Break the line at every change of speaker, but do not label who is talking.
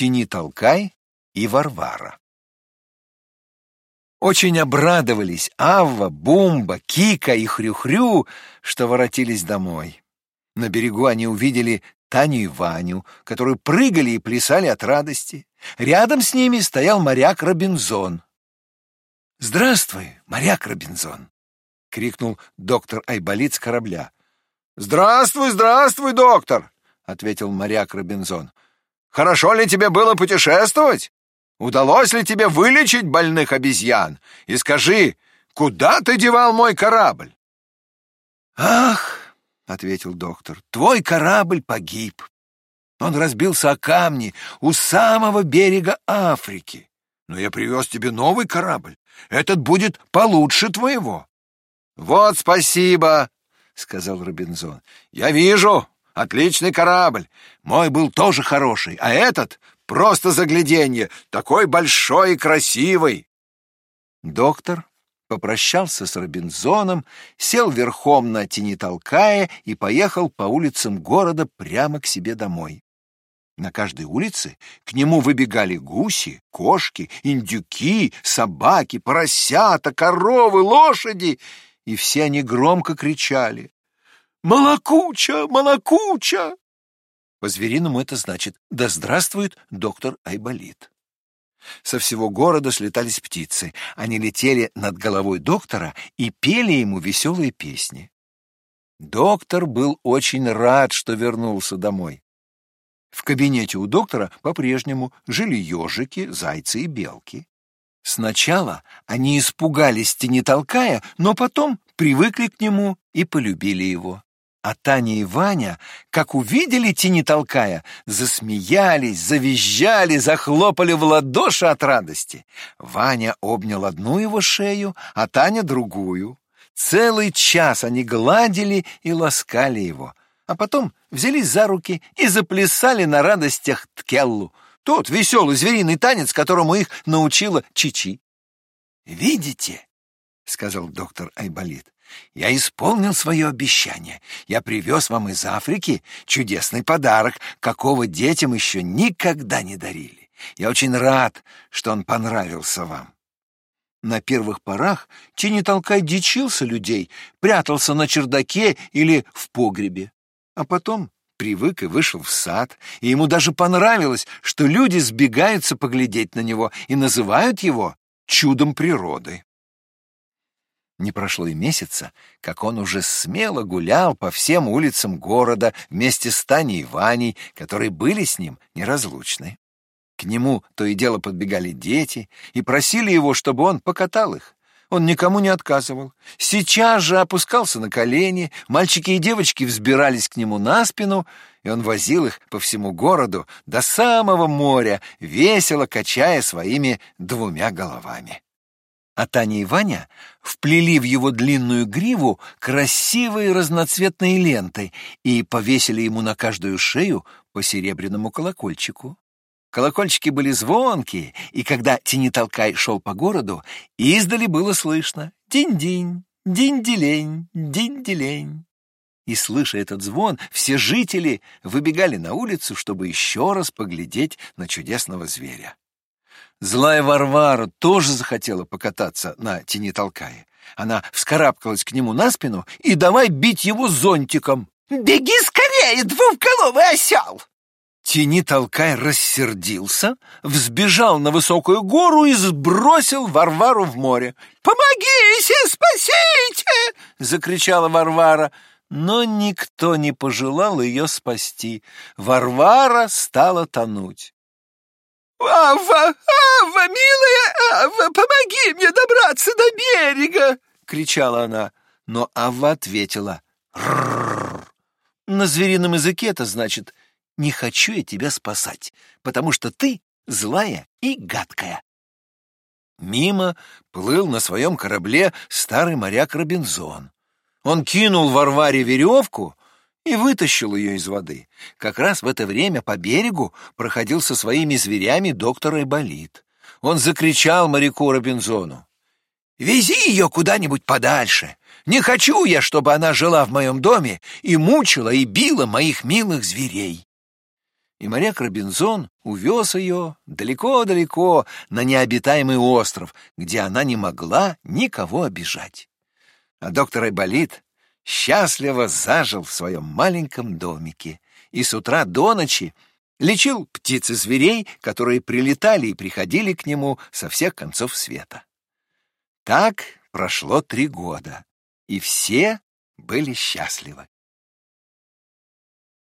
Тини-толкай и Варвара. Очень обрадовались Авва, Бумба, Кика и Хрю-Хрю, что воротились домой. На берегу они увидели Таню и Ваню, которые прыгали и плясали от радости. Рядом с ними стоял моряк Робинзон. «Здравствуй, моряк Робинзон!» — крикнул доктор Айболит с корабля.
«Здравствуй, здравствуй, доктор!» — ответил моряк Робинзон. «Хорошо ли тебе было путешествовать? Удалось ли тебе вылечить больных обезьян? И скажи, куда ты девал мой корабль?»
«Ах!» — ответил доктор. «Твой корабль погиб. Он разбился о камни у самого берега Африки. Но я привез тебе новый корабль. Этот будет получше твоего».
«Вот спасибо!» — сказал Робинзон. «Я вижу! Отличный корабль! Мой был тоже хороший, а этот Просто загляденье! Такой большой и красивый!»
Доктор попрощался с Робинзоном, сел верхом на тени толкая и поехал по улицам города прямо к себе домой. На каждой улице к нему выбегали гуси, кошки, индюки, собаки, поросята, коровы, лошади, и все они громко кричали «Молокуча! Молокуча!» По-звериному это значит «Да здравствует доктор Айболит». Со всего города слетались птицы. Они летели над головой доктора и пели ему веселые песни. Доктор был очень рад, что вернулся домой. В кабинете у доктора по-прежнему жили ежики, зайцы и белки. Сначала они испугались тени толкая, но потом привыкли к нему и полюбили его. А Таня и Ваня, как увидели тени толкая, засмеялись, завизжали, захлопали в ладоши от радости. Ваня обнял одну его шею, а Таня — другую. Целый час они гладили и ласкали его, а потом взялись за руки и заплясали на радостях Ткеллу, тот веселый звериный танец, которому их научила Чичи. «Видите?» — сказал доктор Айболит. Я исполнил свое обещание. Я привез вам из Африки чудесный подарок, какого детям еще никогда не дарили. Я очень рад, что он понравился вам. На первых порах Тини Толкай дичился людей, прятался на чердаке или в погребе. А потом привык и вышел в сад, и ему даже понравилось, что люди сбегаются поглядеть на него и называют его чудом природы. Не прошло и месяца, как он уже смело гулял по всем улицам города вместе с Таней и Ваней, которые были с ним неразлучны. К нему то и дело подбегали дети и просили его, чтобы он покатал их. Он никому не отказывал. Сейчас же опускался на колени, мальчики и девочки взбирались к нему на спину, и он возил их по всему городу до самого моря, весело качая своими двумя головами а Таня и Ваня вплели в его длинную гриву красивые разноцветные ленты и повесили ему на каждую шею по серебряному колокольчику. Колокольчики были звонкие, и когда Тени-толкай шел по городу, издали было слышно «динь-динь, динь-делень, динь-делень». И, слыша этот звон, все жители выбегали на улицу, чтобы еще раз поглядеть на чудесного зверя. Злая Варвара тоже захотела покататься на тени толкая. Она вскарабкалась к нему на спину и давай бить его зонтиком.
«Беги скорее, двухголовый осел!»
Тени толкай рассердился, взбежал на высокую гору и сбросил Варвару в море.
«Помогите, спасите!»
— закричала Варвара. Но никто не пожелал ее спасти. Варвара стала тонуть.
«Авва! Авва, милая Авва, помоги мне добраться до берега!» — кричала она.
Но Авва ответила «Ррррр». На зверином языке это значит «не хочу я тебя спасать, потому что ты злая и гадкая». Мимо плыл на своем корабле старый моряк Робинзон. Он кинул Варваре веревку, и вытащил ее из воды. Как раз в это время по берегу проходил со своими зверями доктор Айболит. Он закричал моряку Робинзону. «Вези ее куда-нибудь подальше. Не хочу я, чтобы она жила в моем доме и мучила и била моих милых зверей». и моряк Робинзон увез ее далеко-далеко на необитаемый остров, где она не могла никого обижать. А доктор Айболит счастливо зажил в своем маленьком домике и с утра до ночи лечил птиц и зверей, которые прилетали и приходили к нему со всех концов света. Так прошло три года, и все были счастливы.